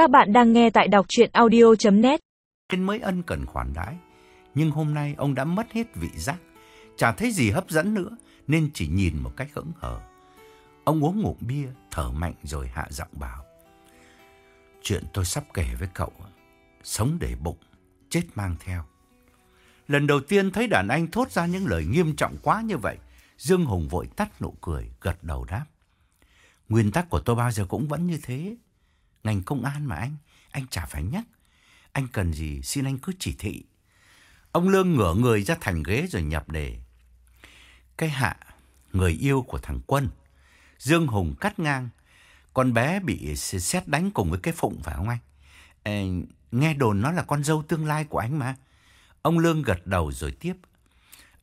Các bạn đang nghe tại đọc chuyện audio.net Nên mới ân cần khoản đãi. Nhưng hôm nay ông đã mất hết vị giác. Chả thấy gì hấp dẫn nữa nên chỉ nhìn một cách hững hờ. Ông uống ngụm bia, thở mạnh rồi hạ giọng bảo. Chuyện tôi sắp kể với cậu, sống để bụng, chết mang theo. Lần đầu tiên thấy đàn anh thốt ra những lời nghiêm trọng quá như vậy, Dương Hùng vội tắt nụ cười, gật đầu đáp. Nguyên tắc của tôi bao giờ cũng vẫn như thế. Ngành công an mà anh, anh chả phải nhắc. Anh cần gì xin anh cứ chỉ thị. Ông Lương ngửa người ra thành ghế rồi nhập đề. Cái hạ, người yêu của thằng Quân. Dương Hùng cắt ngang. Con bé bị xét đánh cùng với cái Phụng phải không anh? Ê, nghe đồn nó là con dâu tương lai của anh mà. Ông Lương gật đầu rồi tiếp.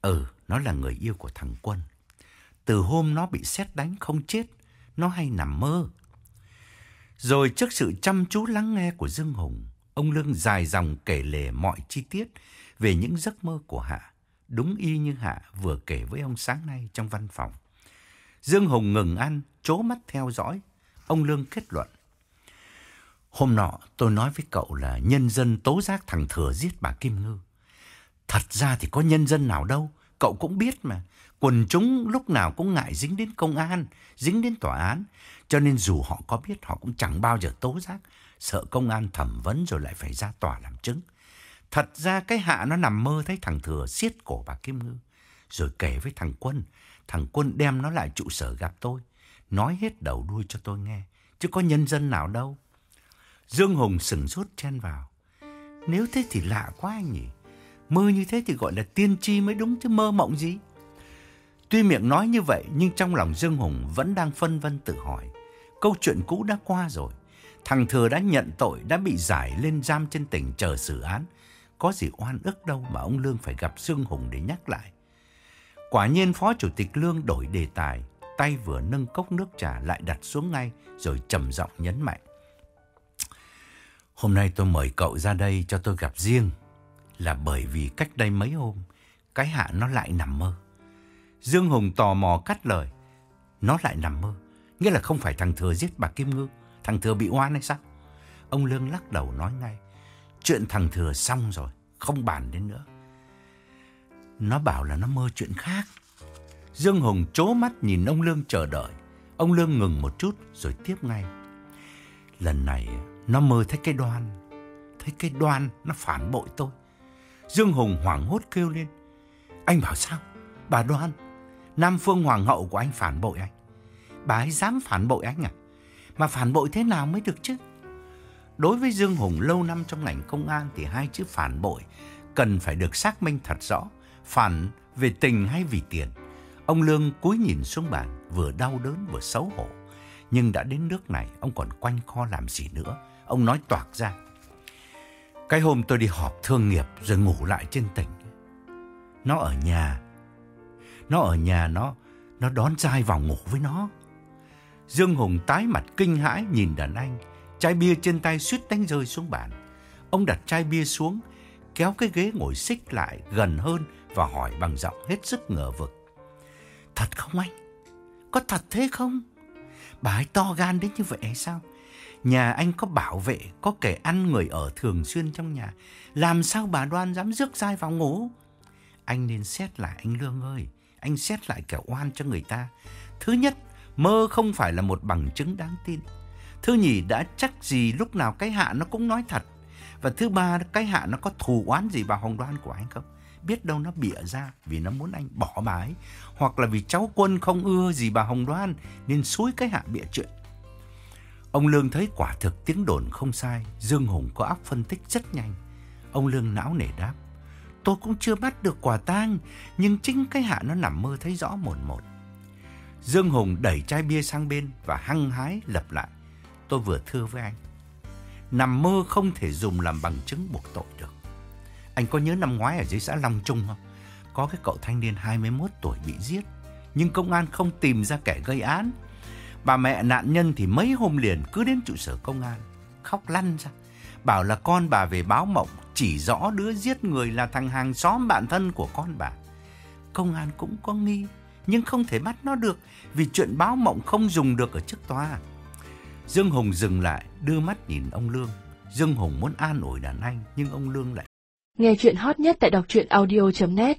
Ừ, nó là người yêu của thằng Quân. Từ hôm nó bị xét đánh không chết, nó hay nằm mơ. Rồi trước sự chăm chú lắng nghe của Dương Hùng, ông Lương dài dòng kể lể mọi chi tiết về những giấc mơ của Hạ, đúng y như Hạ vừa kể với ông sáng nay trong văn phòng. Dương Hùng ngừng ăn, chố mắt theo dõi. Ông Lương kết luận. Hôm nọ tôi nói với cậu là nhân dân tố giác thằng Thừa giết bà Kim Ngư. Thật ra thì có nhân dân nào đâu, cậu cũng biết mà. Quần chúng lúc nào cũng ngại dính đến công an, dính đến tòa án. Cho nên dù họ có biết họ cũng chẳng bao giờ tố giác. Sợ công an thẩm vấn rồi lại phải ra tòa làm chứng. Thật ra cái hạ nó nằm mơ thấy thằng Thừa siết cổ bà Kim Ngư. Rồi kể với thằng Quân. Thằng Quân đem nó lại trụ sở gặp tôi. Nói hết đầu đuôi cho tôi nghe. Chứ có nhân dân nào đâu. Dương Hùng sừng sốt chen vào. Nếu thế thì lạ quá anh nhỉ. Mơ như thế thì gọi là tiên tri mới đúng chứ mơ mộng gì. Tuy miệng nói như vậy nhưng trong lòng Dương Hùng vẫn đang phân vân tự hỏi. Câu chuyện cũ đã qua rồi. Thằng Thừa đã nhận tội, đã bị giải lên giam trên tỉnh chờ xử án. Có gì oan ức đâu mà ông Lương phải gặp Dương Hùng để nhắc lại. Quả nhiên Phó Chủ tịch Lương đổi đề tài, tay vừa nâng cốc nước trà lại đặt xuống ngay rồi trầm giọng nhấn mạnh. Hôm nay tôi mời cậu ra đây cho tôi gặp riêng là bởi vì cách đây mấy hôm, cái hạ nó lại nằm mơ. Dương Hùng tò mò cắt lời. Nó lại nằm mơ. Nghĩa là không phải thằng Thừa giết bà Kim Ngư. Thằng Thừa bị oan hay sao? Ông Lương lắc đầu nói ngay. Chuyện thằng Thừa xong rồi. Không bàn đến nữa. Nó bảo là nó mơ chuyện khác. Dương Hùng chố mắt nhìn ông Lương chờ đợi. Ông Lương ngừng một chút rồi tiếp ngay. Lần này nó mơ thấy cái đoan. Thấy cái đoan nó phản bội tôi. Dương Hùng hoảng hốt kêu lên. Anh bảo sao? Bà đoan. Nam Phương Hoàng hậu của anh phản bội anh. Bà ấy dám phản bội anh à? Mà phản bội thế nào mới được chứ? Đối với Dương Hùng lâu năm trong ngành công an thì hai chữ phản bội cần phải được xác minh thật rõ. Phản về tình hay vì tiền. Ông Lương cúi nhìn xuống bàn, vừa đau đớn vừa xấu hổ. Nhưng đã đến nước này, ông còn quanh kho làm gì nữa. Ông nói toạc ra. Cái hôm tôi đi họp thương nghiệp rồi ngủ lại trên tỉnh. Nó ở nhà. Nó ở nhà nó, nó đón trai vào ngủ với nó. Dương Hùng tái mặt kinh hãi nhìn đàn anh. Chai bia trên tay suýt đánh rơi xuống bàn. Ông đặt chai bia xuống, kéo cái ghế ngồi xích lại gần hơn và hỏi bằng giọng hết sức ngờ vực. Thật không anh? Có thật thế không? Bà ấy to gan đến như vậy hay sao? Nhà anh có bảo vệ, có kẻ ăn người ở thường xuyên trong nhà. Làm sao bà Đoan dám rước dai vào ngủ? Anh nên xét lại anh Lương ơi. Anh xét lại kẻ oan cho người ta. Thứ nhất, mơ không phải là một bằng chứng đáng tin. Thứ nhì, đã chắc gì lúc nào cái hạ nó cũng nói thật. Và thứ ba, cái hạ nó có thù oán gì bà Hồng Đoan của anh không? Biết đâu nó bịa ra vì nó muốn anh bỏ bà ấy. Hoặc là vì cháu quân không ưa gì bà Hồng Đoan nên xúi cái hạ bịa chuyện. Ông Lương thấy quả thực tiếng đồn không sai, Dương Hùng có óc phân tích rất nhanh. Ông Lương não nề đáp, tôi cũng chưa bắt được quả tang, nhưng chính cái hạ nó nằm mơ thấy rõ một một. Dương Hùng đẩy chai bia sang bên và hăng hái lập lại. Tôi vừa thưa với anh, nằm mơ không thể dùng làm bằng chứng buộc tội được. Anh có nhớ năm ngoái ở dưới xã Long Trung không? Có cái cậu thanh niên 21 tuổi bị giết, nhưng công an không tìm ra kẻ gây án. Bà mẹ nạn nhân thì mấy hôm liền cứ đến trụ sở công an, khóc lăn ra. Bảo là con bà về báo mộng, chỉ rõ đứa giết người là thằng hàng xóm bạn thân của con bà. Công an cũng có nghi, nhưng không thể bắt nó được vì chuyện báo mộng không dùng được ở trước tòa. Dương Hùng dừng lại, đưa mắt nhìn ông Lương. Dương Hùng muốn an ủi đàn anh, nhưng ông Lương lại Nghe chuyện hot nhất tại đọc truyện audio.net